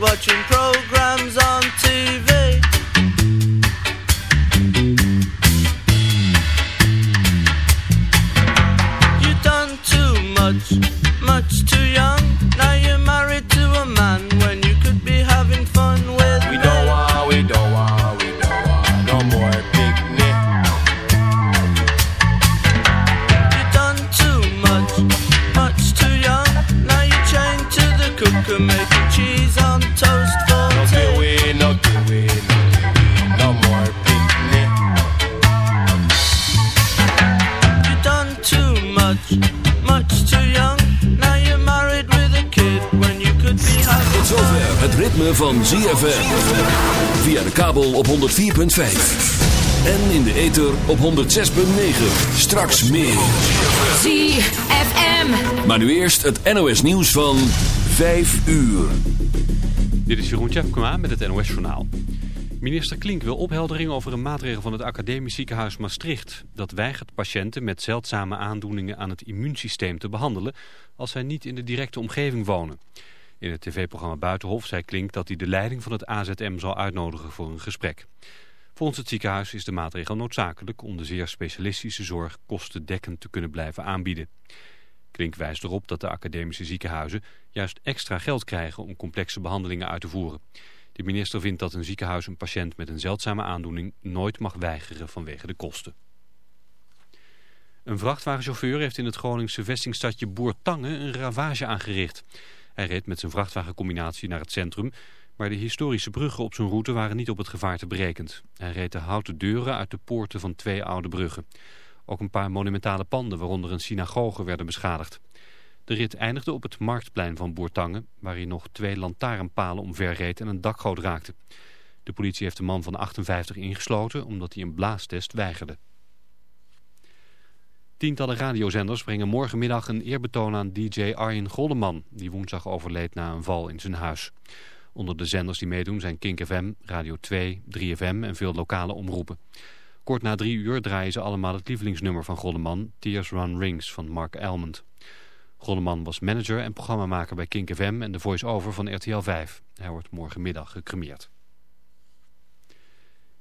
watching op 106.9. Straks meer. ZFM. Maar nu eerst het NOS nieuws van 5 uur. Dit is Jeroen Tjepkema met het NOS Journaal. Minister Klink wil opheldering over een maatregel van het Academisch Ziekenhuis Maastricht. Dat weigert patiënten met zeldzame aandoeningen aan het immuunsysteem te behandelen... als zij niet in de directe omgeving wonen. In het tv-programma Buitenhof zei Klink dat hij de leiding van het AZM zal uitnodigen voor een gesprek. Volgens het ziekenhuis is de maatregel noodzakelijk om de zeer specialistische zorg kostendekkend te kunnen blijven aanbieden. Klink wijst erop dat de academische ziekenhuizen juist extra geld krijgen om complexe behandelingen uit te voeren. De minister vindt dat een ziekenhuis een patiënt met een zeldzame aandoening nooit mag weigeren vanwege de kosten. Een vrachtwagenchauffeur heeft in het Groningse vestingstadje Boertange een ravage aangericht. Hij reed met zijn vrachtwagencombinatie naar het centrum, maar de historische bruggen op zijn route waren niet op het gevaarte berekend. Hij reed de houten deuren uit de poorten van twee oude bruggen. Ook een paar monumentale panden, waaronder een synagoge, werden beschadigd. De rit eindigde op het marktplein van Boertange, waar hij nog twee lantaarnpalen omverreed en een dakgoot raakte. De politie heeft de man van 58 ingesloten omdat hij een blaastest weigerde. Tientallen radiozenders brengen morgenmiddag een eerbetoon aan DJ Arjen Golleman, die woensdag overleed na een val in zijn huis. Onder de zenders die meedoen zijn Kink FM, Radio 2, 3FM en veel lokale omroepen. Kort na drie uur draaien ze allemaal het lievelingsnummer van Golleman, Tears Run Rings van Mark Elmond. Golleman was manager en programmamaker bij Kink FM en de voice-over van RTL 5. Hij wordt morgenmiddag gecremeerd.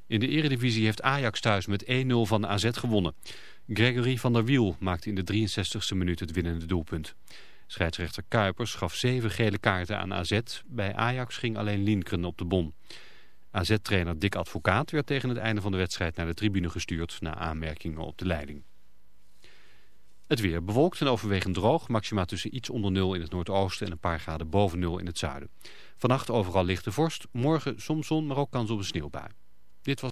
In de eredivisie heeft Ajax thuis met 1-0 van AZ gewonnen. Gregory van der Wiel maakte in de 63ste minuut het winnende doelpunt. Scheidsrechter Kuipers gaf zeven gele kaarten aan AZ. Bij Ajax ging alleen Linkeren op de bon. AZ-trainer Dick Advocaat werd tegen het einde van de wedstrijd naar de tribune gestuurd... na aanmerkingen op de leiding. Het weer bewolkt en overwegend droog. Maxima tussen iets onder nul in het noordoosten en een paar graden boven nul in het zuiden. Vannacht overal lichte vorst. Morgen soms zon, maar ook kans op een sneeuwbui. Dit was...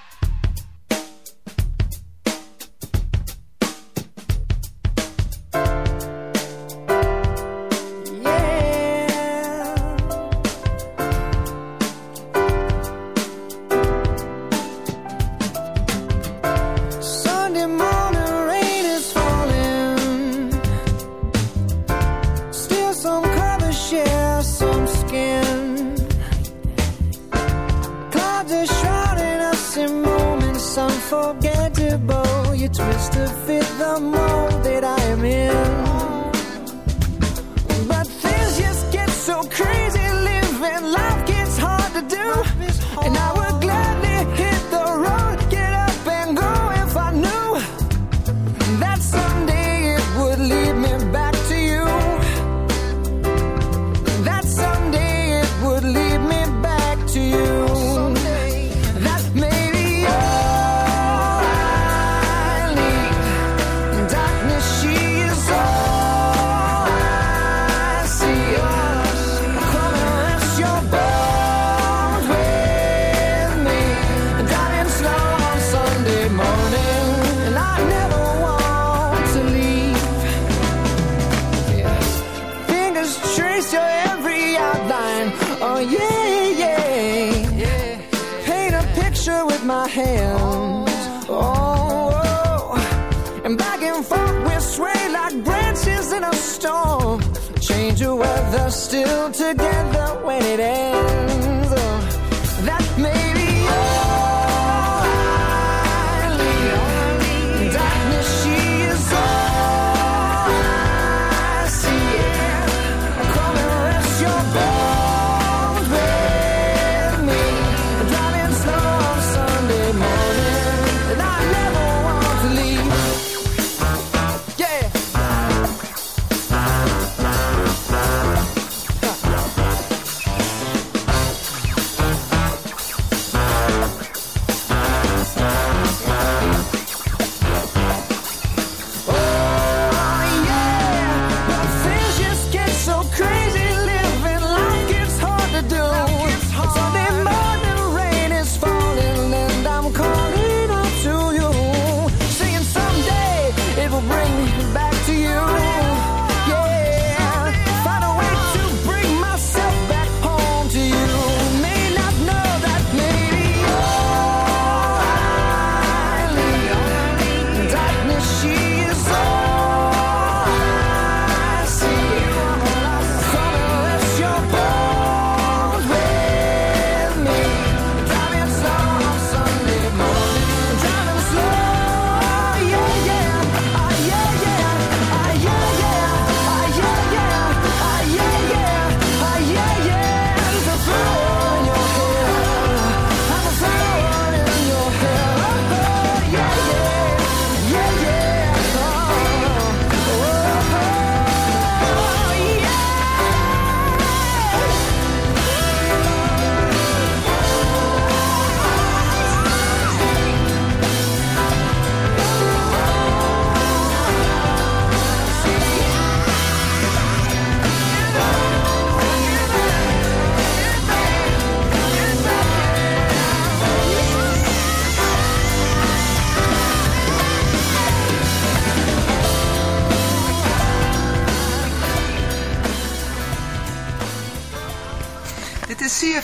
Together when it ends.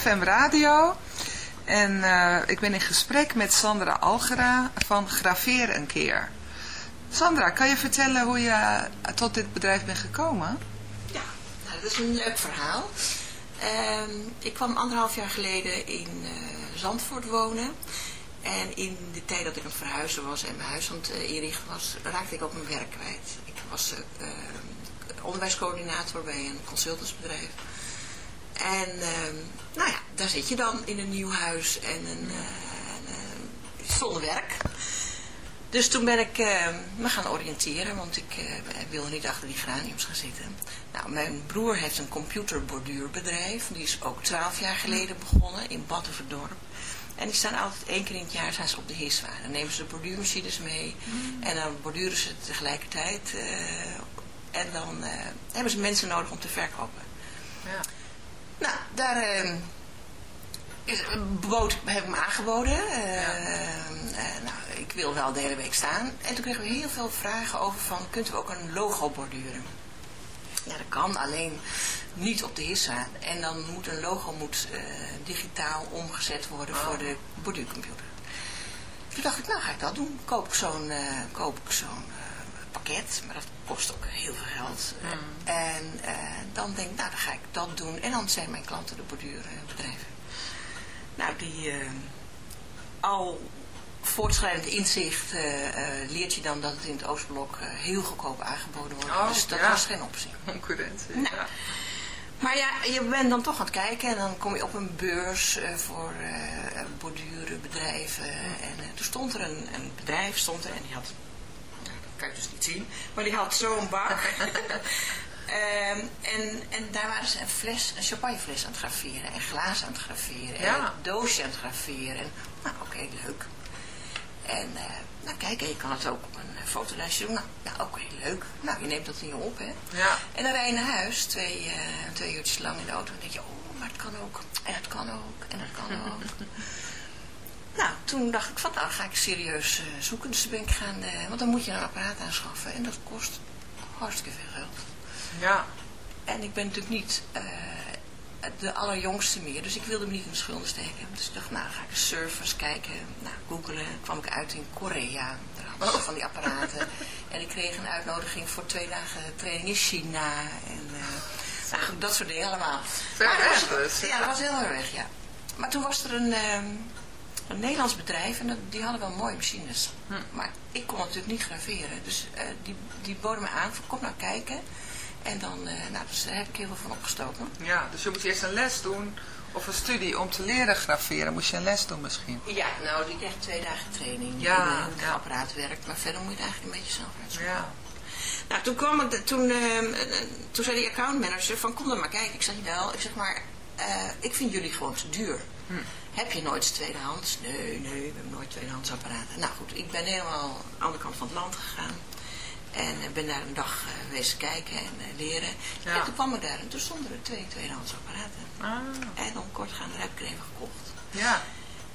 CFM Radio en eh, ik ben in gesprek met Sandra Algera van Graveer een keer. Sandra, kan je vertellen hoe je eh, tot dit bedrijf bent gekomen? Ja, nou, dat is een leuk verhaal. Ehm, ik kwam anderhalf jaar geleden in eh, Zandvoort wonen. En in de tijd dat ik aan het was en mijn huis aan het inrichten was, raakte ik ook mijn werk kwijt. Ik was eh, eh, onderwijscoördinator bij een consultantsbedrijf. En ehm, nou ja, daar zit je dan in een nieuw huis en een, eh, eh, zonder werk. Dus toen ben ik eh, me gaan oriënteren, want ik eh, wilde niet achter die graniums gaan zitten. Nou, mijn broer heeft een computerborduurbedrijf. Die is ook twaalf jaar geleden begonnen in Battenverdorp. En die staan altijd één keer in het jaar zijn ze op de hiswa. Dan nemen ze de borduurmachines mee en dan borduren ze tegelijkertijd. en dan hebben ze mensen nodig om te verkopen. Ja. Nou, daar eh, is, bood, heb ik me aangeboden. Eh, eh, nou, ik wil wel de hele week staan. En toen kregen we heel veel vragen over van, kunt u ook een logo borduren? Ja, dat kan, alleen niet op de HISA. En dan moet een logo moet, eh, digitaal omgezet worden voor de borduurcomputer. Toen dacht ik, nou ga ik dat doen. Koop ik zo'n eh, koop ik zo'n pakket, maar dat kost ook heel veel geld. En eh, dan denk ik, nou dan ga ik dat doen. En dan zijn mijn klanten de borduurbedrijven. Nou, die eh, al voortschrijdend inzicht eh, leert je dan dat het in het Oostblok heel goedkoop aangeboden wordt. Oh, dus dat ja. was geen optie. Concurrentie. Nou, ja. Maar ja, je bent dan toch aan het kijken en dan kom je op een beurs voor eh bordurenbedrijven. En eh, toen stond er een, een bedrijf, stond er en die had, kan je dus niet zien, maar die had zo'n bak. Ehm, en, en daar waren ze een fles, een champagnefles aan het graveren en glazen aan het graveren Ja. en een doosje aan het graveren. En, nou, oké, leuk. En eh, nou kijk, je kan het ook op een eh, fotolijstje doen. Nou, ja, oké, leuk. Nou, je neemt dat in je op, hè. Ja. En dan rij je naar huis, twee, eh, twee uurtjes lang in de auto. En denk je, oh, maar het kan ook. En het kan ook. En het kan ook. nou, toen dacht ik van, nou ga ik serieus eh, zoeken. Dus ben ik gaan, eh, want dan moet je een apparaat aanschaffen. En dat kost hartstikke veel geld. Ja. En ik ben natuurlijk niet eh, de allerjongste meer. Dus ik wilde me niet in de schulden steken. Dus ik dacht, nou ga ik eens kijken. Nou, googelen. kwam ik uit in Korea. Daar hadden ze van die apparaten. En ik kreeg een uitnodiging voor twee dagen training in China. En nou, goed, dat soort dingen allemaal. Ver weg dus. Ja, dat was heel erg weg, ja. Maar toen was er een, ehm, een Nederlands bedrijf en dat, die hadden wel mooie machines. Maar ik kon natuurlijk niet graveren. Dus eh, die, die boden me aan, kom nou kijken. En dan, eh, nou, dus daar heb ik heel veel van opgestoken. Ja, dus je moet eerst een les doen of een studie om te leren graveren. Moest je een les doen misschien? Ja, nou, ik kreeg twee dagen training Ja, in eh, hoe het ja. apparaat werkt. Maar verder moet je het eigenlijk een beetje zelf uitzoeken. Ja. Nou, toen kwam ik, de- toen, ehm, eh, toen zei die accountmanager van kom dan maar kijken. Ik zeg wel, ik zeg maar, ik vind jullie gewoon te duur. Hm. Heb je nooit tweedehands? Nee, nee, we hebben nooit tweedehands apparaten. Nou goed, ik ben helemaal aan de andere kant van het land gegaan. En eh, ben daar een dag eh, geweest kijken en eh, leren. Ja. En toen kwam ik daar en toen stonden er twee tweedehands apparaten. Ah, En om kort gaan, daar heb ik er even gekocht. ja.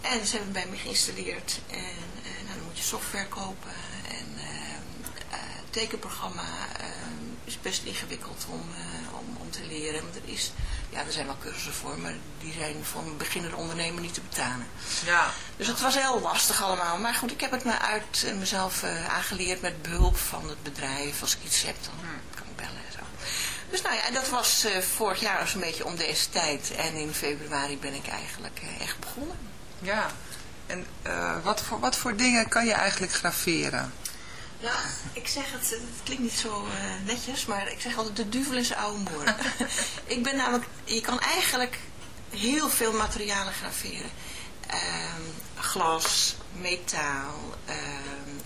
En ze hebben bij me geïnstalleerd. En eh, nou, dan moet je software kopen. En ehm, eh, tekenprogramma ehm, is best ingewikkeld om, eh, om, om te leren. Want er, is, ja, er zijn wel cursussen voor, maar die zijn voor een beginnende ondernemer niet te betalen. Ja. Dus het was heel lastig allemaal. Maar goed, ik heb het me uit eh, mezelf eh, aangeleerd met behulp van het bedrijf. Als ik iets heb, dan kan ik bellen en zo. Dus nou ja, en dat was vorig jaar zo'n beetje om deze tijd. En in februari ben ik eigenlijk echt begonnen. Ja. En wat, voor, wat voor dingen kan je eigenlijk graveren? Ja, ik zeg het, het klinkt niet zo eh, netjes, maar ik zeg altijd de duvel zijn oude moer. ik ben namelijk, je kan eigenlijk heel veel materialen graveren. Ehm, glas, metaal, ehm,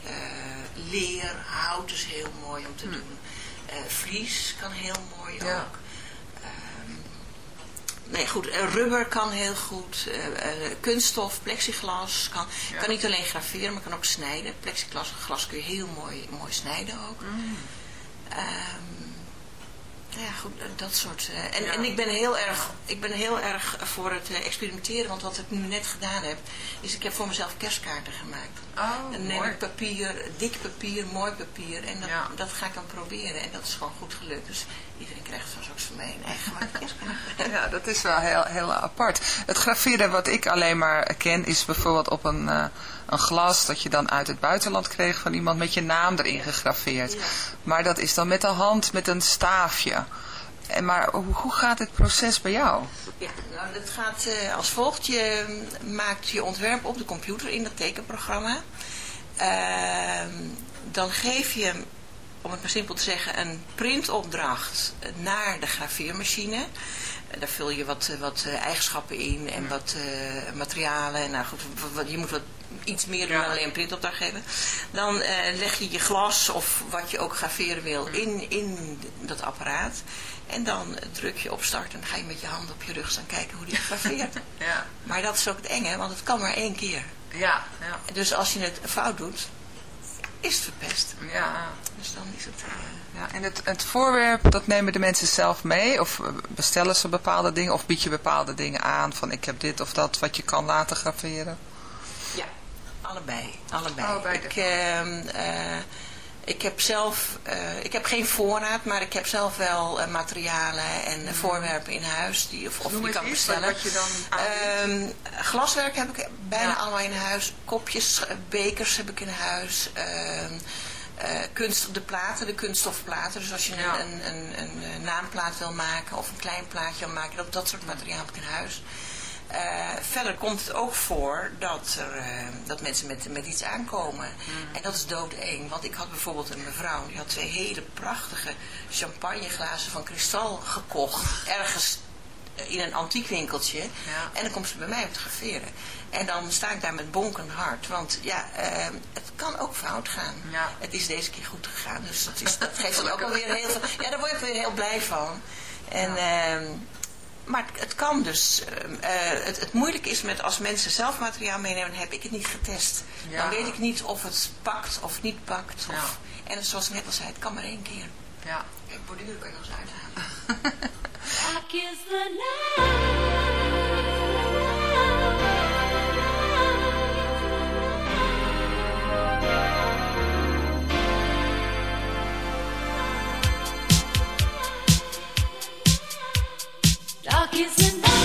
eh, leer, hout is heel mooi om te doen. Eh, vlies kan heel mooi Ja. ook. Nee, goed. eh, Rubber kan heel goed. eh, eh, kunststof, plexiglas kan, Ja. kan niet alleen graveren, maar kan ook snijden. Plexiglas glas kun je heel mooi, mooi snijden ook. Ehm, ja, goed, dat soort. en, Ja. en ik ben heel erg, ik ben heel erg voor het experimenteren, want wat ik nu net gedaan heb, is ik heb voor mezelf kerstkaarten gemaakt. Oh, dan neem mooi. ik papier, dik papier, mooi papier, en dat, Ja. dat ga ik dan proberen. En dat is gewoon goed gelukt. Dus iedereen krijgt van mij een eigen. Ja, dat is wel heel, heel apart. Het graveren wat ik alleen maar ken is bijvoorbeeld op een, eh, een glas dat je dan uit het buitenland kreeg van iemand met je naam erin gegraveerd. Ja. Maar dat is dan met de hand met een staafje. En maar hoe, hoe gaat dit proces bij jou? Ja, nou, dat gaat eh, als volgt. Je mm, maakt je ontwerp op de computer in dat tekenprogramma. Ehm, dan geef je, om het maar simpel te zeggen, een printopdracht naar de graveermachine. Eh, Daar vul je wat, eh, wat eh, eigenschappen in en wat materialen. En nou goed, wat- je moet wat, iets meer Ja. dan alleen een printopdracht geven. Dan leg je je glas of wat je ook graveren wil in, in dat apparaat. En dan druk je op start en dan ga je met je hand op je rug staan kijken hoe die graveert. Ja, maar dat is ook het enge, want het kan maar één keer. ja, ja. Dus als je het fout doet, is verpest. ja. Dus dan is het... eh, ja. En het, het voorwerp, dat nemen de mensen zelf mee? Of eh, bestellen ze bepaalde dingen? Of bied je bepaalde dingen aan van ik heb dit of dat wat je kan laten graveren? Ja, allebei. allebei. Allebei ik, ehm, eh, ik heb zelf, eh, ik heb geen voorraad, maar ik heb zelf wel eh, materialen en eh, voorwerpen in huis die, of, of die kan bestellen. wat je dan. Ehm, glaswerk heb ik bijna Ja. allemaal in huis. Kopjes, eh, bekers heb ik in huis. Ehm, eh, kunst, de platen, de kunststofplaten. Dus als je Ja. een, een, een, een naamplaat wil maken of een klein plaatje wil maken, dat, dat soort materiaal heb ik in huis. Eh, verder komt het ook voor dat, er, eh, dat mensen met, met iets aankomen. En dat is doodeng. Want ik had bijvoorbeeld een mevrouw, die had twee hele prachtige champagneglazen van kristal gekocht. Ergens eh, in een antiekwinkeltje. En dan komt ze bij mij fotograferen. En dan sta ik daar met bonkend hart. Want ja, het kan ook fout gaan. Het is deze keer goed gegaan. Dus dat, is, dat geeft dan ook alweer heel veel... Ja, daar word ik weer heel blij van. En... ehm, maar het, kan dus. ehm, eh, het, het moeilijke is met als mensen zelf materiaal meenemen, heb ik het niet getest. Ja. Dan weet ik niet of het pakt of niet pakt. Of, En zoals ik net al zei, het kan maar één keer. Ja. En borduren kan je nog eens uithalen. is the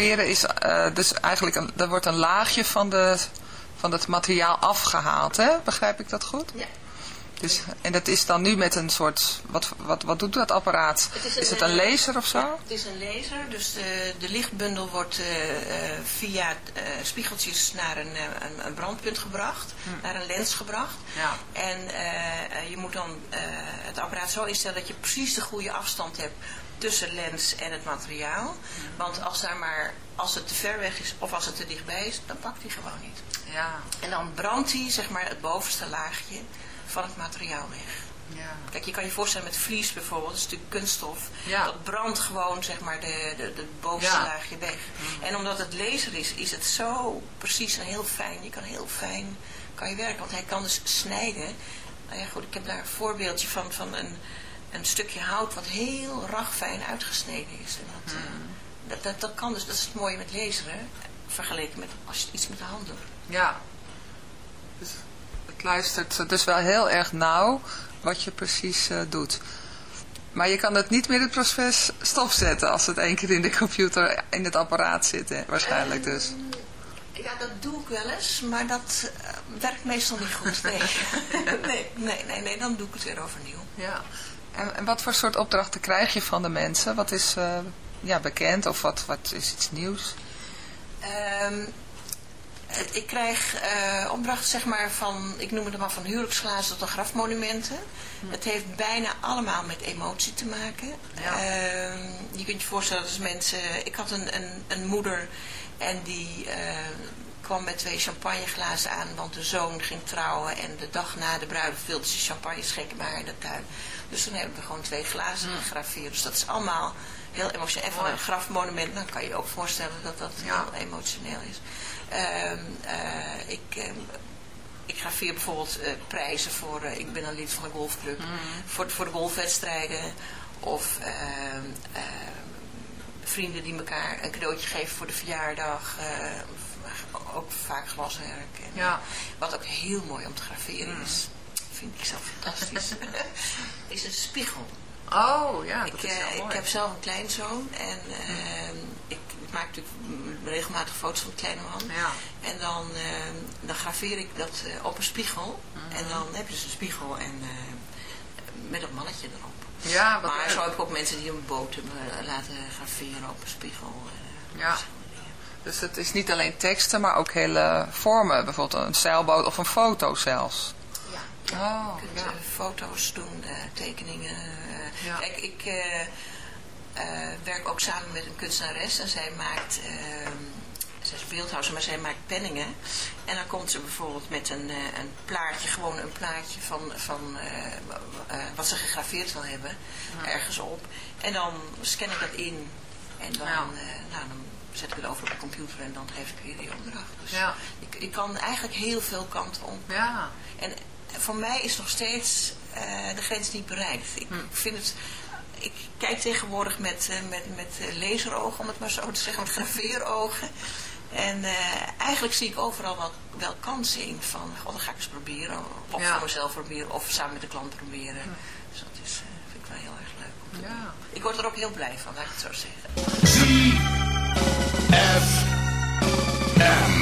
Is eh, dus eigenlijk, een, er wordt een laagje van, de, van het materiaal afgehaald, hè? Begrijp ik dat goed? Ja. Dus, en dat is dan nu met een soort, wat, wat, wat doet dat apparaat? Het is het een laser of zo? Het is een laser, dus de, de lichtbundel wordt eh, eh, via spiegeltjes naar een, een, een brandpunt gebracht, naar een lens gebracht. Ja. En je moet dan het apparaat zo instellen dat je precies de goede afstand hebt tussen lens en het materiaal. Want als, daar maar, als het te ver weg is of als het te dichtbij is, dan pakt hij gewoon niet. Ja, En dan brandt hij zeg maar, het bovenste laagje van het materiaal weg. ja. Kijk, je kan je voorstellen met vlies bijvoorbeeld, dat is natuurlijk kunststof. Ja. Dat brandt gewoon zeg maar de, de, de bovenste Ja. laagje weg. En omdat het laser is, is het zo precies en heel fijn. Je kan heel fijn kan je werken, want hij kan dus snijden. Nou ja goed, ik heb daar een voorbeeldje van, van een, een stukje hout wat heel ragfijn uitgesneden is. En dat, eh, dat, dat, dat kan dus, dat is het mooie met laseren, vergeleken met als je iets met de hand doet. Ja. Dus het luistert dus wel heel erg nauw wat je precies eh, doet. Maar je kan het niet meer het proces stopzetten als het één keer in de computer, in het apparaat zit, hè, waarschijnlijk dus. Ja, dat doe ik wel eens, maar dat eh, werkt meestal niet goed. Nee. nee, nee, nee, nee, dan doe ik het weer overnieuw. Ja. En, en wat voor soort opdrachten krijg je van de mensen? Wat is eh, ja, bekend of wat, wat is iets nieuws? Ehm, het- ik krijg eh opdrachten zeg maar van, ik noem het maar van huwelijksglazen tot grafmonumenten. Het heeft bijna allemaal met emotie te maken. Ja. Ehm, je kunt je voorstellen dat mensen, ik had een, een, een moeder en die eh, kwam met twee champagneglazen aan, want de zoon ging trouwen en de dag na de bruiloft wilde ze champagne schenken bij haar in de tuin. Dus toen hebben we gewoon twee glazen gegraveerd. Dus dat is allemaal heel emotioneel. En van een grafmonument, dan kan je je ook voorstellen dat dat Ja. heel emotioneel is. Ehm, eh, ik, ehm, ik graveer bijvoorbeeld eh, prijzen voor, eh, ik ben een lid van een golfclub, voor, voor de golfwedstrijden. Of ehm, ehm, vrienden die elkaar een cadeautje geven voor de verjaardag. Eh, ook vaak glaswerk. En, Ja. eh, wat ook heel mooi om te graveren is, vind ik zelf fantastisch, is een spiegel. Oh, ja, dat Ik, is eh, heel mooi. ik heb zelf een kleinzoon en ehm, ik maak natuurlijk regelmatig foto's van de kleine man. Ja. En dan, ehm, dan graveer ik dat eh, op een spiegel. Mhm. En dan heb je dus een spiegel en eh, met een mannetje erop. Ja, wat maar leuk. zo heb ik ook mensen die een boot hebben eh, laten graveren op een spiegel. eh, ja. Dus het is niet alleen teksten, maar ook hele vormen. Bijvoorbeeld een zeilboot of een foto zelfs. Ja. Oh, Je kunt ja. eh, foto's doen, eh, tekeningen. eh. Ja. Kijk, ik werk ook samen met een kunstenares en zij maakt, ehm zij is beeldhouwer, maar zij maakt penningen. En dan komt ze bijvoorbeeld met een, een plaatje, gewoon een plaatje van, van wat ze gegraveerd wil hebben, ergens op. En dan scan ik dat in en dan, eh, nou, dan zet ik het over op de computer en dan geef ik weer die opdracht. Dus Ja. ik, ik kan eigenlijk heel veel kanten op. Ja, En voor mij is nog steeds eh, de grens niet bereikt. Ik Hm. vind het... Ik kijk tegenwoordig met, eh, met, met eh, laserogen, om het maar zo te zeggen, met graveerogen. En eh, eigenlijk zie ik overal wel, wel kansen in van, god, dat ga ik eens proberen. Of Ja. voor mezelf proberen, of samen met de klant proberen. Dus dat is, eh, vind ik wel heel erg leuk. om te Ja. doen. Ik word er ook heel blij van, laat ik het zo zeggen. F M.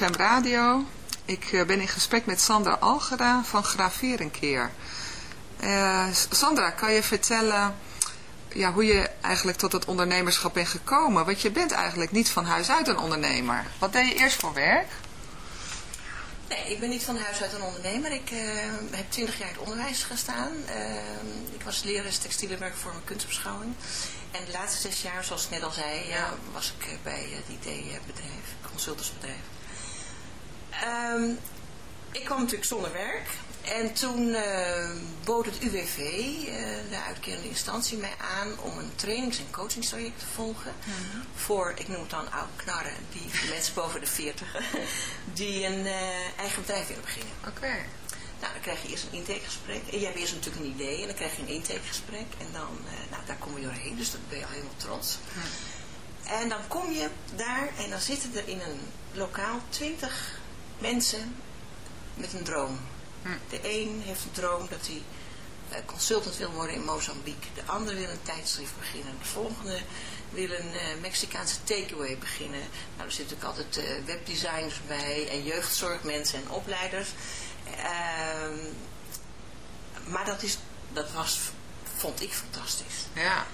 CFM Radio. Ik eh, ben in gesprek met Sandra Algera van Graveer een keer. Eh, Sandra, kan je vertellen ja, hoe je eigenlijk tot het ondernemerschap bent gekomen? Want je bent eigenlijk niet van huis uit een ondernemer. Wat deed je eerst voor werk? Nee, ik ben niet van huis uit een ondernemer. Ik eh, heb twintig jaar in het onderwijs gestaan. Ik was lerares textielenwerk voor mijn kunstbeschouwing. En de laatste zes jaar, zoals ik net al zei, ja, was ik bij het IT-bedrijf, consultantsbedrijf. Ehm, ik kwam natuurlijk zonder werk. En toen eh, bood het UWV, eh, de uitkerende instantie, mij aan om een trainings- en coachingstraject te volgen. Voor, ik noem het dan oude knarren, die mensen boven de 40, die een eh, eigen bedrijf willen beginnen. Oké. Nou, dan krijg je eerst een intakegesprek. En je hebt eerst natuurlijk een idee en dan krijg je een intakegesprek. En dan, eh, nou, daar kom je doorheen, dus dan ben je al helemaal trots. En dan kom je daar en dan zitten er in een lokaal twintig mensen met een droom. De een heeft een droom dat hij eh, consultant wil worden in Mozambique. De ander wil een tijdschrift beginnen. De volgende wil een eh, Mexicaanse takeaway beginnen. Nou, er zitten natuurlijk altijd eh, webdesigners bij en jeugdzorgmensen en opleiders. Ehm, maar dat, is, dat was, vond ik fantastisch. Ja.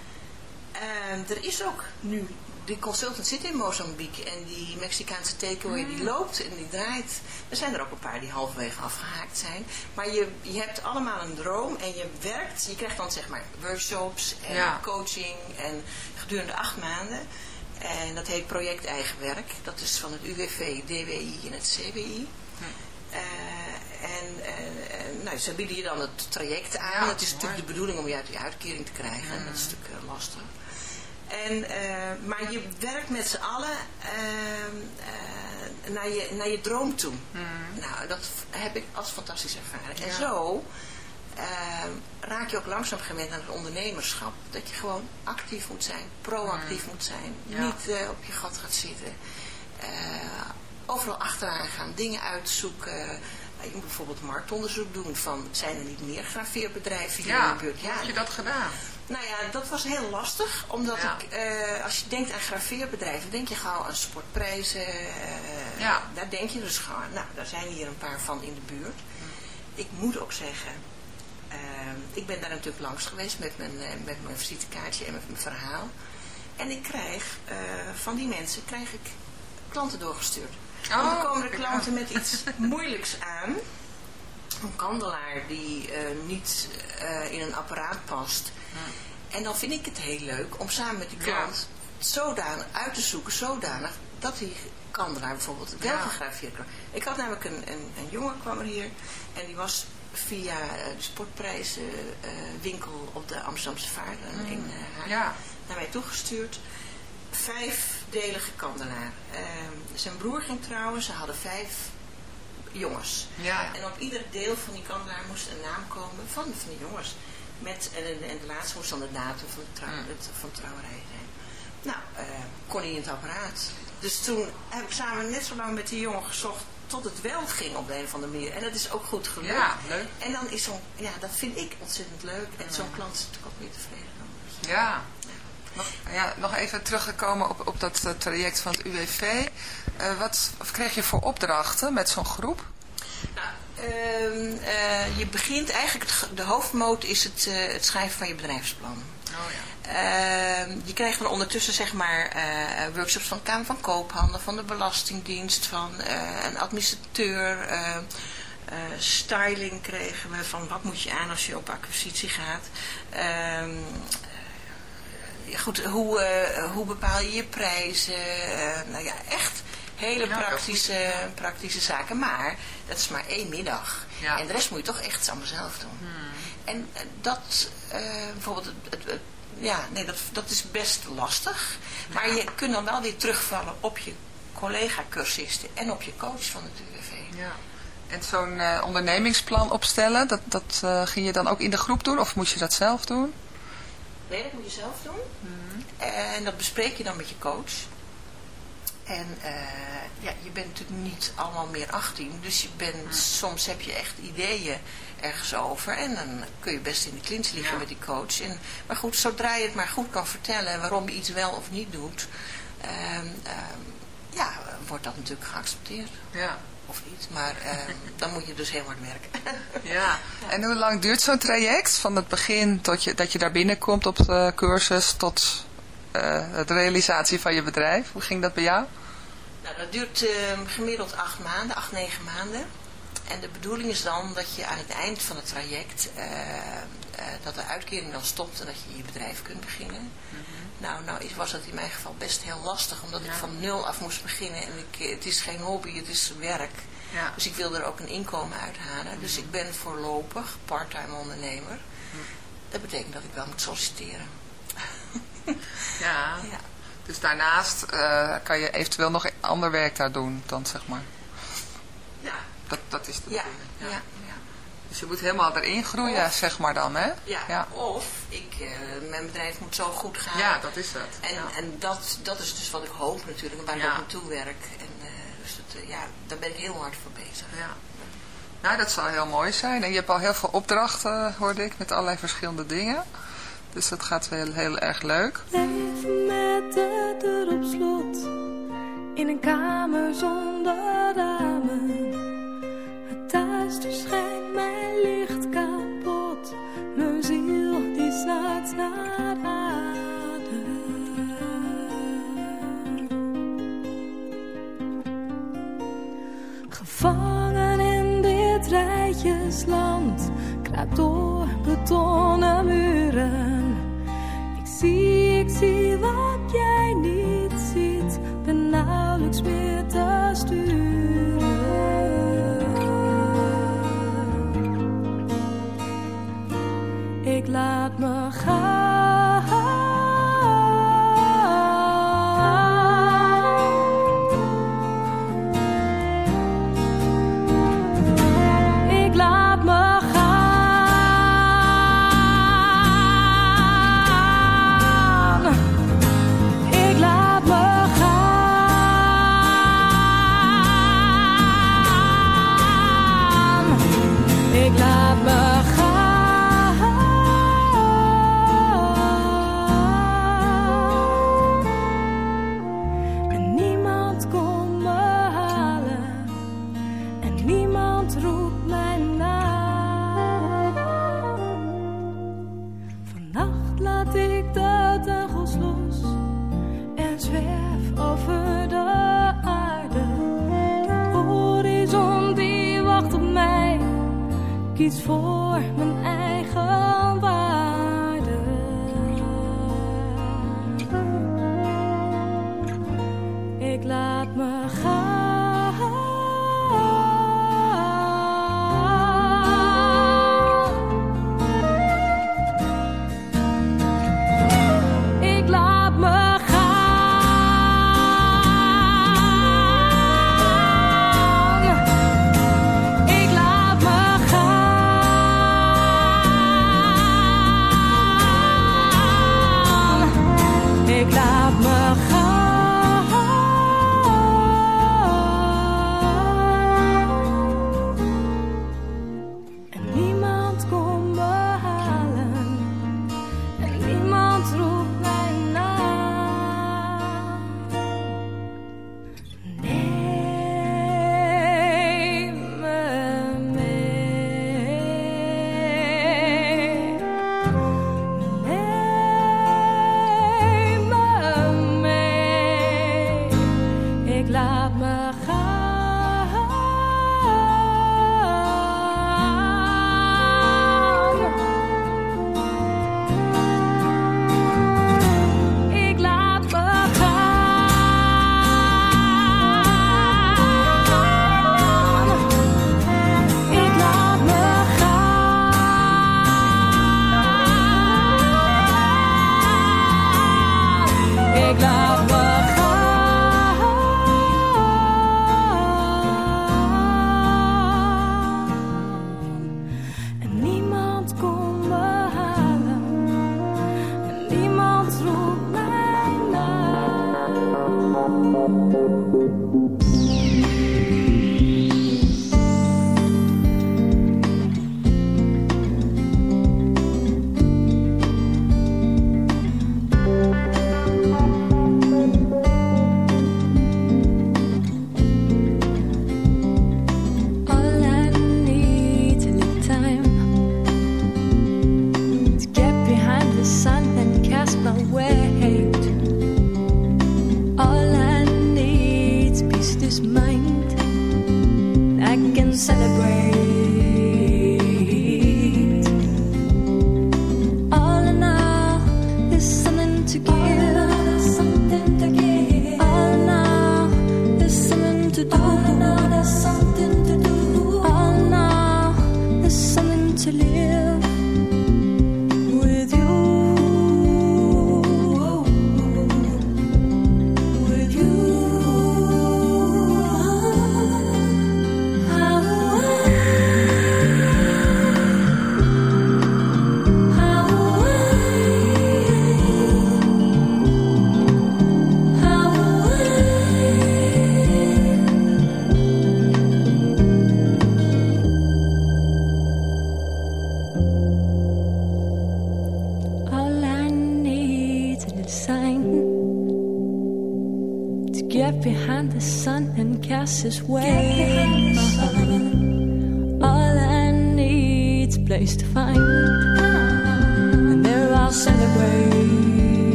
Ehm, er is ook nu, die consultant zit in Mozambique en die Mexicaanse takeaway die loopt en die draait. Er zijn er ook een paar die halverwege afgehaakt zijn. Maar je, je hebt allemaal een droom en je werkt, je krijgt dan zeg maar workshops en Ja. coaching en gedurende acht maanden. En dat heet project eigen werk. Dat is van het UWV, DWI en het CWI. Eh, en eh, eh, nou, ze bieden je dan het traject aan. Ja, het is natuurlijk de bedoeling om je uit die uitkering te krijgen. En dat is natuurlijk eh, lastig. En, eh, maar je werkt met z'n allen ehm, eh, naar, je, naar je droom toe. Nou, dat heb ik als fantastisch ervaren. En Ja. zo raak je ook langzaam gewend aan het ondernemerschap. Dat je gewoon actief moet zijn, proactief moet zijn. Ja. Niet eh, op je gat gaat zitten. Eh, overal achteraan gaan, dingen uitzoeken. Je moet bijvoorbeeld marktonderzoek doen van, zijn er niet meer graveerbedrijven hier in Ja, de buurt? hoe heb je dat gedaan? Nou ja, dat was heel lastig, omdat Ja. ik, eh, als je denkt aan graveerbedrijven, denk je gauw aan sportprijzen. eh, Ja. Daar denk je dus gauw aan. Nou, daar zijn hier een paar van in de buurt. Ik moet ook zeggen, eh, ik ben daar natuurlijk langs geweest met mijn, met mijn visitekaartje en met mijn verhaal. En ik krijg van die mensen krijg ik klanten doorgestuurd. Oh, dan komen kijk klanten met iets moeilijks aan. Een kandelaar die eh, niet eh, in een apparaat past. En dan vind ik het heel leuk om samen met die klant zodanig uit te zoeken, zodanig dat die kandelaar bijvoorbeeld wel Ja. gegraveerd kan. Ik had namelijk een, een, een jongen kwam er hier en die was via eh, de sportprijzenwinkel op de Amsterdamse Vaart eh, in Haag Ja. naar mij toegestuurd. Vijfdelige kandelaar. Ehm, zijn broer ging trouwen, ze hadden vijf jongens. Ja. En op ieder deel van die kandelaar moest een naam komen van, van de jongens. Met, en, en, de laatste moest dan de datum van de, trouw, Mm. het- van de trouwerij zijn. Nou, eh, kon hij in het apparaat. Dus toen heb ik samen net zo lang met die jongen gezocht tot het wel ging op de een of andere manier. En dat is ook goed gelukt. Ja, leuk. En dan is zo'n, ja, dat vind ik ontzettend leuk. En zo'n klant is natuurlijk ook weer tevreden. dan. Dus, Ja. Nog, ja, nog even teruggekomen op, op dat eh, traject van het UWV. Eh, wat of kreeg je voor opdrachten met zo'n groep? Nou, ehm, eh, je begint eigenlijk, de hoofdmoot is het, het schrijven van je bedrijfsplan. Oh ja. Ehm, je krijgt dan ondertussen zeg maar workshops van de Kamer van Koophandel, van de Belastingdienst, van een administrateur, styling kregen we van wat moet je aan als je op acquisitie gaat. Goed, hoe, eh, hoe bepaal je je prijzen? Eh, nou ja, echt hele Ja, praktische, praktische zaken. Maar dat is maar één middag. Ja. En de rest moet je toch echt allemaal zelf doen. En eh, dat, bijvoorbeeld, het, ja, nee, dat, dat is best lastig. Maar je kunt dan wel weer terugvallen op je collega-cursisten en op je coach van het UWV. Ja. En zo'n ondernemingsplan opstellen, dat, dat ging je dan ook in de groep doen of moest je dat zelf doen? Nee, dat moet je zelf doen. En dat bespreek je dan met je coach. En eh, ja, je bent natuurlijk niet allemaal meer 18. Dus je bent, soms heb je echt ideeën ergens over. En dan kun je best in de klins liggen Ja. met die coach. En, maar goed, zodra je het maar goed kan vertellen waarom je iets wel of niet doet. ehm, ehm, ja, wordt dat natuurlijk geaccepteerd. Ja. Of niet, maar eh, dan moet je dus heel hard werken. Ja. En hoe lang duurt zo'n traject? Van het begin tot je, dat je daar binnenkomt op de cursus tot eh, de realisatie van je bedrijf. Hoe ging dat bij jou? Nou, dat duurt eh, gemiddeld acht maanden, acht, negen maanden. En de bedoeling is dan dat je aan het eind van het traject, eh, eh, dat de uitkering dan stopt en dat je je bedrijf kunt beginnen. Nou, nou was dat in mijn geval best heel lastig, omdat ik van nul af moest beginnen. En ik, eh, het is geen hobby, het is werk. Ja. Dus ik wilde er ook een inkomen uit halen. Dus ik ben voorlopig parttime ondernemer. Dat betekent dat ik wel moet solliciteren. Ja. Ja. Dus daarnaast eh, kan je eventueel nog ander werk daar doen dan zeg maar. Ja. Dat, dat is de bedoeling. ja, ja. Dus je moet helemaal erin groeien, Of- zeg maar dan, hè? Ja, Ja, of ik, eh, mijn bedrijf moet zo goed gaan. Ja, dat is het. En, Ja. en dat, dat is dus wat ik hoop natuurlijk, en waar ik Ja. naartoe werk. En, eh, dus dat, eh, ja, daar ben ik heel hard voor bezig. Ja. Nou, dat zal heel mooi zijn. En je hebt al heel veel opdrachten, hoorde ik, met allerlei verschillende dingen. Dus dat gaat wel heel erg leuk. Leven met de deur op slot. In een kamer zonder ramen. Duister schijnt mijn licht kapot. Mijn ziel die snakt naar adem. Gevangen in dit rijtjesland. Kruip door betonnen muren. Ik zie, ik zie wat jij niet ziet. Ben nauwelijks meer te sturen. Kies voor mijn eigen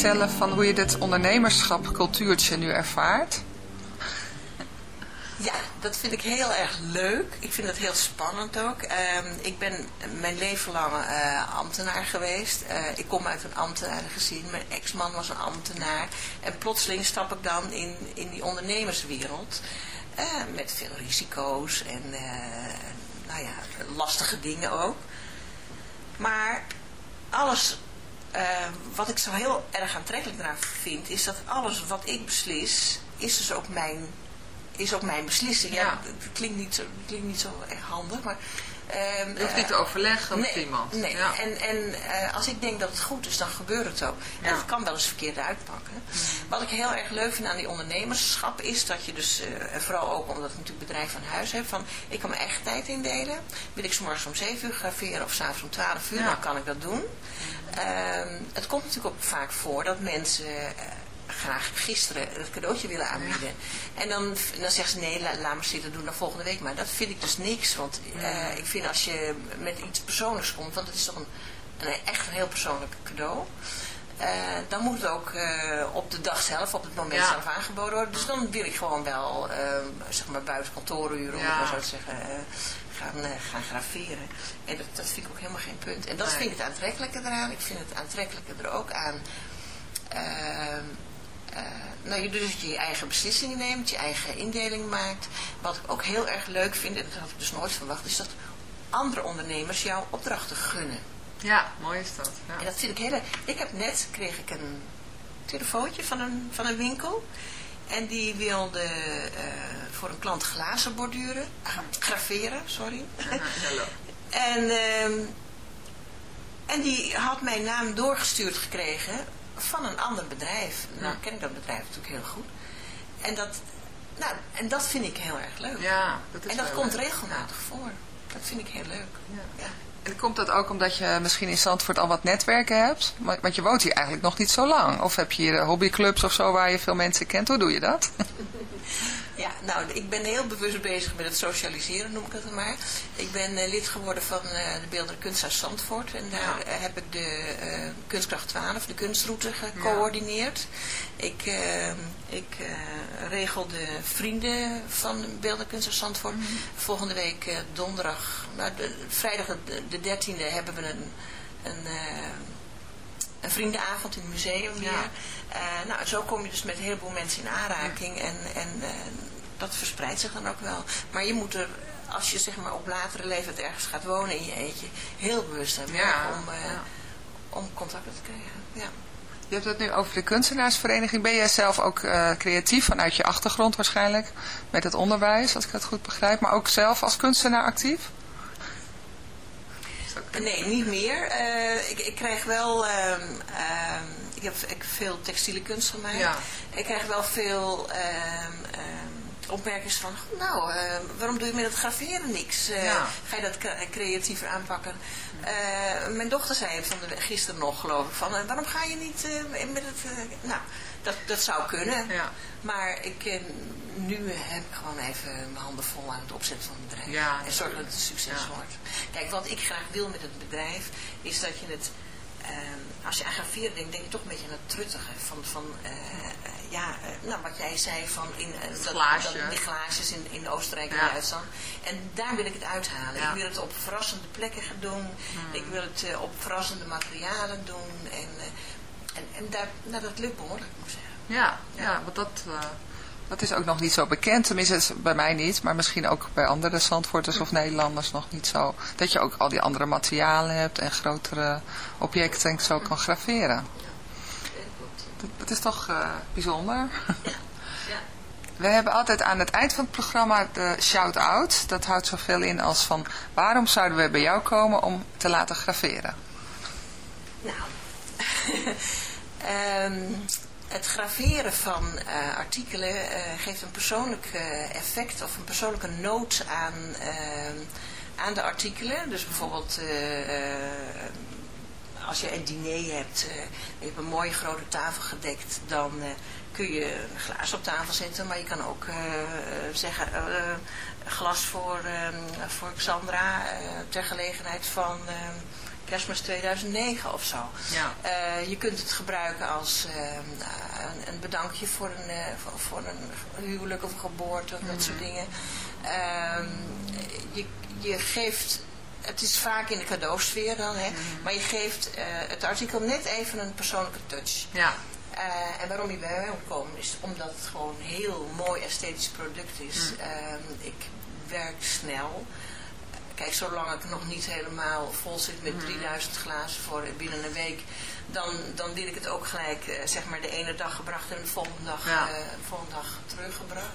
vertellen van hoe je dit ondernemerschap cultuurtje nu ervaart? Ja, dat vind ik heel erg leuk. Ik vind het heel spannend ook. Ehm, ik ben mijn leven lang eh, ambtenaar geweest. Eh, ik kom uit een ambtenarengezin. Mijn ex-man was een ambtenaar. En plotseling stap ik dan in, in die ondernemerswereld. eh, met veel risico's en nou ja, lastige dingen ook. Maar alles eh, wat ik zo heel erg aantrekkelijk eraan vind, is dat alles wat ik beslis, is dus ook mijn, is ook mijn beslissing. Ja, klinkt niet zo, klinkt niet zo echt handig, maar... ehm, Je hoeft niet te overleggen met nee, iemand. Nee, Ja. en, en eh, als ik denk dat het goed is, dan gebeurt het ook. En Ja. Het kan wel eens verkeerd uitpakken. Wat ik heel erg leuk vind aan die ondernemerschap is dat je dus, eh, vooral ook omdat ik natuurlijk bedrijf van huis heb, van ik kan mijn eigen tijd indelen. Wil ik 's morgens om 7 uur graveren of s'avonds om 12 uur, Ja. dan kan ik dat doen. Ehm, het komt natuurlijk ook vaak voor dat mensen eh, graag gisteren het cadeautje willen aanbieden. En dan, dan zeggen ze nee, la- laat maar zitten, doe dan volgende week maar. Dat vind ik dus niks, want eh, ik vind als je met iets persoonlijks komt, want het is toch een, een echt een heel persoonlijk cadeau. eh, dan moet het ook eh, op de dag zelf, op het moment Ja. zelf aangeboden worden. Dus dan wil ik gewoon wel, ehm, zeg maar buiten kantooruren, om Ja. het maar zo te zeggen, gaan, gaan graveren. En dat, dat vind ik ook helemaal geen punt. En dat Nee. vind ik het aantrekkelijke eraan. Ik vind het aantrekkelijke er ook aan. Eh, nou, je dus je eigen beslissingen neemt, je eigen indeling maakt. Wat ik ook heel erg leuk vind, en dat had ik dus nooit verwacht, is dat andere ondernemers jouw opdrachten gunnen. Ja, mooi is dat. En Ja. dat vind ik heel Ik heb net, kreeg ik een telefoontje van een, van een winkel. En die wilde eh, voor een klant glazen borduren. Graveren, sorry. En, ehm, en die had mijn naam doorgestuurd gekregen van een ander bedrijf. Nou ken ik dat bedrijf natuurlijk heel goed. En dat, nou, en dat vind ik heel erg leuk. Ja, dat is en dat komt leuk. regelmatig voor. Dat vind ik heel leuk. Ja. Ja. En komt dat ook omdat je misschien in Zandvoort al wat netwerken hebt? Want want je woont hier eigenlijk nog niet zo lang. Of heb je hier eh, hobbyclubs of zo waar je veel mensen kent? Hoe doe je dat? Ja, nou, ik ben heel bewust bezig met het socialiseren, noem ik het maar. Ik ben eh, lid geworden van eh, de Beeldende Kunsthuis Zandvoort. En daar eh, heb ik de Kunstkracht 12, de kunstroute, gecoördineerd. Ik, ik regel de vrienden van de Beeldende Kunsthuis Zandvoort. Volgende week donderdag, nou, de, vrijdag de, de 13e hebben we een... een een vriendenavond in het museum weer. Eh, nou, zo kom je dus met een heleboel mensen in aanraking en, en eh, dat verspreidt zich dan ook wel. Maar je moet er, als je zeg maar op latere leeftijd ergens gaat wonen in je eentje, heel bewust zijn Ja, om, eh, om contacten te krijgen. Ja. Je hebt het nu over de kunstenaarsvereniging. Ben jij zelf ook creatief vanuit je achtergrond waarschijnlijk? Met het onderwijs, als ik het goed begrijp. Maar ook zelf als kunstenaar actief? Nee, niet meer. Eh, ik, ik krijg wel, ehm, ehm, ik, heb, ik veel textiele kunst gemaakt. Ja. Ik krijg wel veel ehm, opmerkingen van, nou, waarom doe je met het graveren niks? Eh, Ja. Ga je dat cre- creatiever aanpakken? Eh, mijn dochter zei van de, gisteren nog, geloof ik, van, waarom ga je niet met het... nou, dat, dat zou kunnen. Ja. Maar ik, eh, nu heb ik gewoon even mijn handen vol aan het opzetten van het bedrijf. Ja, en zorgen dat het een succes Ja. wordt. Kijk, wat ik graag wil met het bedrijf, is dat je het, ehm, als je aan graveren denkt, denk je toch een beetje aan het truttige. Van, van eh, eh, ja, eh, nou wat jij zei, van in, eh, dat, dat- die glaasjes in, in Oostenrijk en Ja. Duitsland. En daar wil ik het uithalen. Ja. Ik wil het op verrassende plekken gaan doen. Ik wil het eh, op verrassende materialen doen. En, eh, en, en daar, nou, dat lukt behoorlijk, moet ik zeggen. Ja, ja want dat, eh, dat is ook nog niet zo bekend. Tenminste, bij mij niet. Maar misschien ook bij andere Zandvoorters of Nederlanders nog niet zo. Dat je ook al die andere materialen hebt en grotere objecten en zo kan graveren. Dat, dat is toch eh, bijzonder. We hebben altijd aan het eind van het programma de shout-out. Dat houdt zoveel in als van waarom zouden we bij jou komen om te laten graveren? Nou, Ehm, het graveren van eh, artikelen eh, geeft een persoonlijk eh, effect of een persoonlijke noot aan, ehm, aan de artikelen. Dus bijvoorbeeld als je een diner hebt, je hebt een mooie grote tafel gedekt, dan kun je een glaas op tafel zetten, maar je kan ook zeggen glas voor, ehm, voor Xandra ter gelegenheid van kerstmis 2009 of zo. Ja. Eh, je kunt het gebruiken als ehm, een, een bedankje voor een, eh, voor, een huwelijk of een geboorte of dat soort dingen. Ehm, je, je geeft, het is vaak in de cadeausfeer dan, hè, maar je geeft eh, het artikel net even een persoonlijke touch. Ja. Eh, en waarom je bij mij moet komen is omdat het gewoon een heel mooi esthetisch product is. Ehm, ik werk snel. Kijk, zolang ik nog niet helemaal vol zit met 3000 glazen voor binnen een week, dan, dan wil ik het ook gelijk, eh, zeg maar, de ene dag gebracht en de volgende dag, Ja. eh, de volgende dag teruggebracht.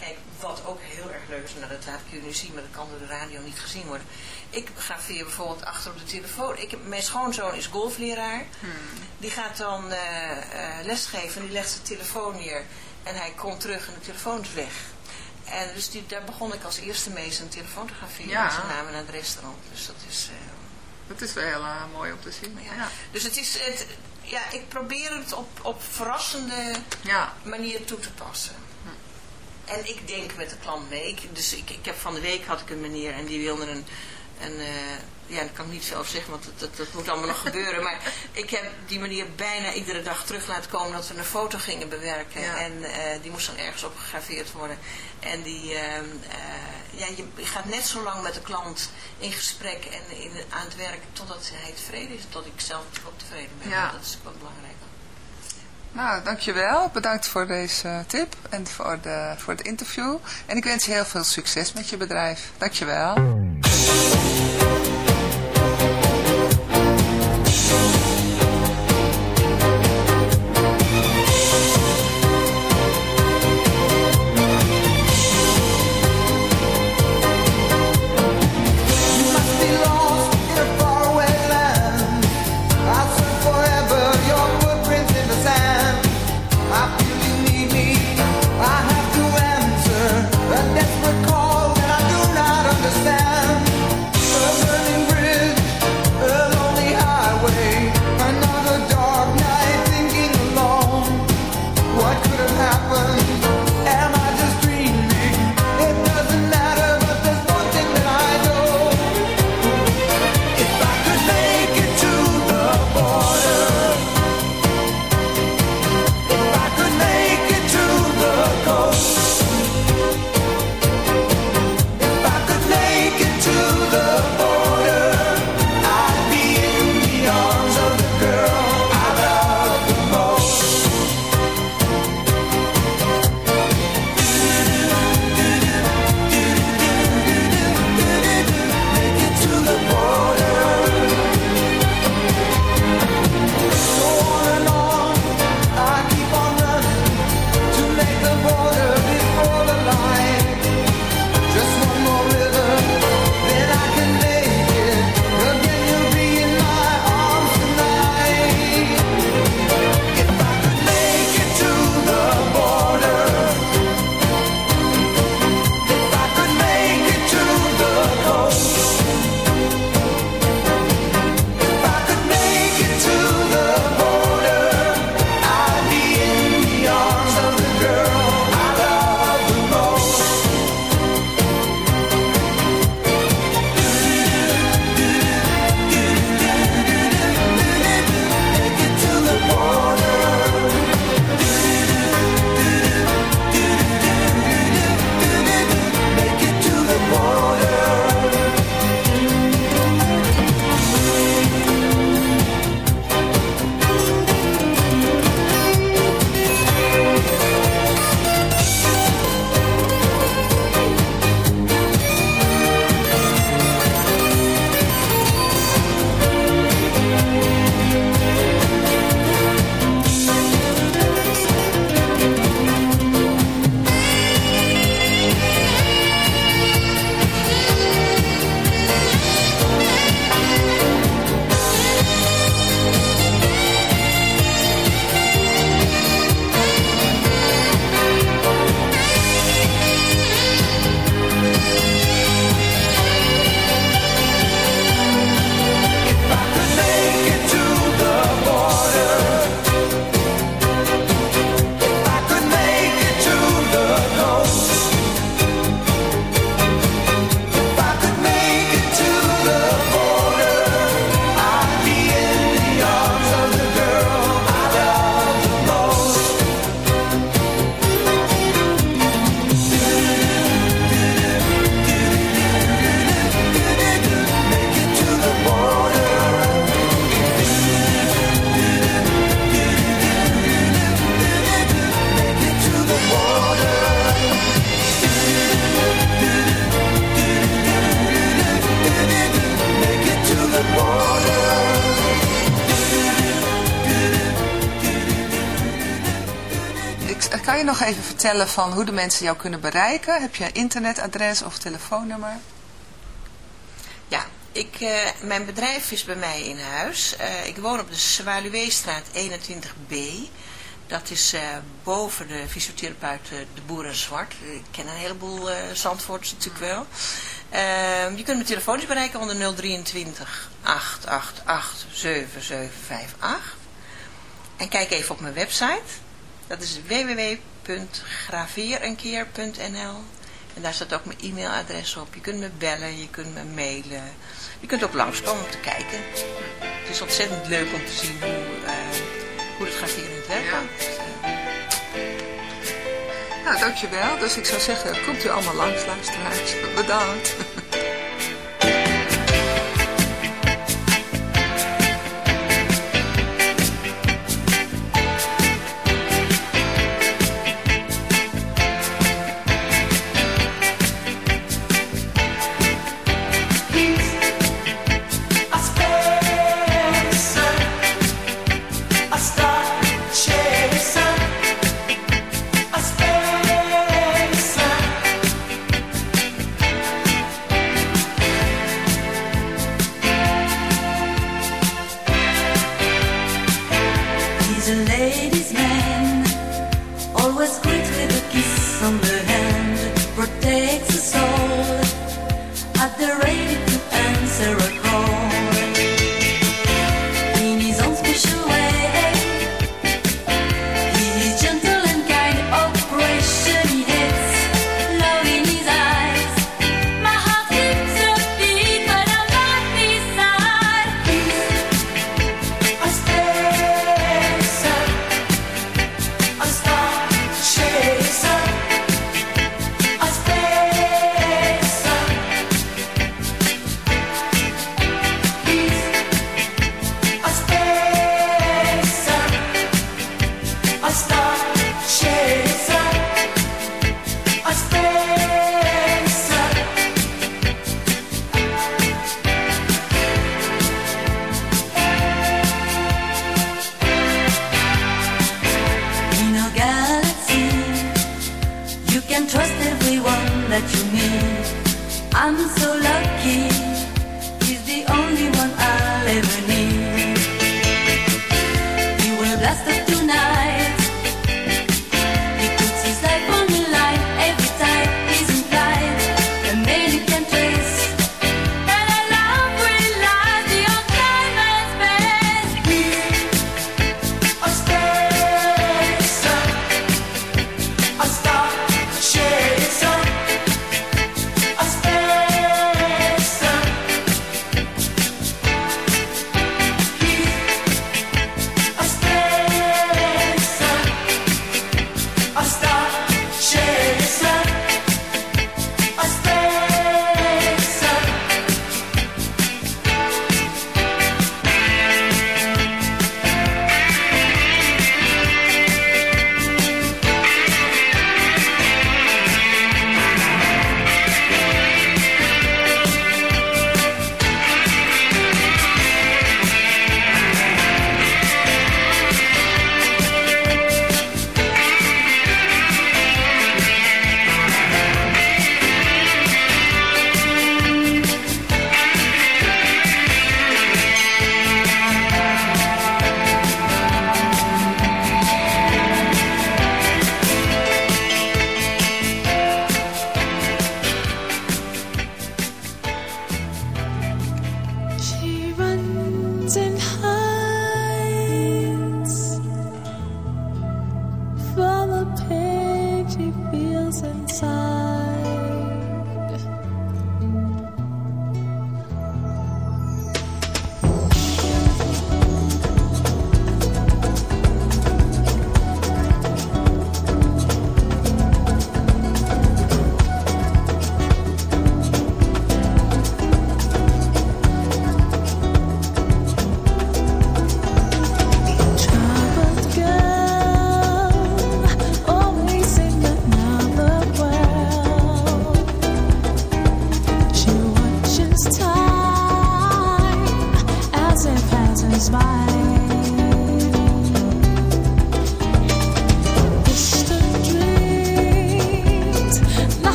Kijk, wat ook heel erg leuk is, nou dat laat ik jullie nu zien, maar dat kan door de radio niet gezien worden. Ik graveer bijvoorbeeld achter op de telefoon. Ik mijn schoonzoon is golfleraar. Die gaat dan eh, lesgeven en die legt zijn telefoon neer. En hij komt terug en de telefoon is weg. En dus die, daar begon ik als eerste mee zijn telefoon te. Ja. met zijn naam naar het restaurant. Dus dat is... eh, Dat is wel heel eh, mooi om te zien. ja. Ja. Dus het is... Het, ja, ik probeer het op, op verrassende Ja. manier toe te passen. En ik denk met de klant mee. Ik, dus ik, ik heb van de week had ik een meneer en die wilde een... een eh, ja, daar kan ik niet over zeggen, want dat, dat, dat moet allemaal nog gebeuren. Maar ik heb die meneer bijna iedere dag terug laten komen dat we een foto gingen bewerken. Ja. En eh, die moest dan ergens op gegraveerd worden. En die, ehm, eh, ja, je, gaat net zo lang met de klant in gesprek en in, aan het werk totdat hij tevreden is. Tot ik zelf ook tevreden ben. Ja. Dat is ook wel belangrijk. Nou, dankjewel. Bedankt voor deze tip en voor, de, voor het interview. En ik wens je heel veel succes met je bedrijf. Dankjewel. Vertellen van hoe de mensen jou kunnen bereiken? Heb je een internetadres of telefoonnummer? Ja, ik, eh, mijn bedrijf is bij mij in huis. Eh, ik woon op de Zwaluweestraat 21b. Dat is eh, boven de fysiotherapeut De Boeren Zwart. Ik ken een heleboel Zandvoorts natuurlijk wel. Ehm, je kunt me telefonisch bereiken onder 023 888 7758. En kijk even op mijn website. Dat is www.graveerenkeer.nl En daar staat ook mijn e-mailadres op. Je kunt me bellen, je kunt me mailen. Je kunt ook langskomen om te kijken. Het is ontzettend leuk om te zien hoe, eh, hoe het graveren in het werk gaat. Nou, dankjewel. Dus ik zou zeggen, komt u allemaal langs, luisteraars. Bedankt.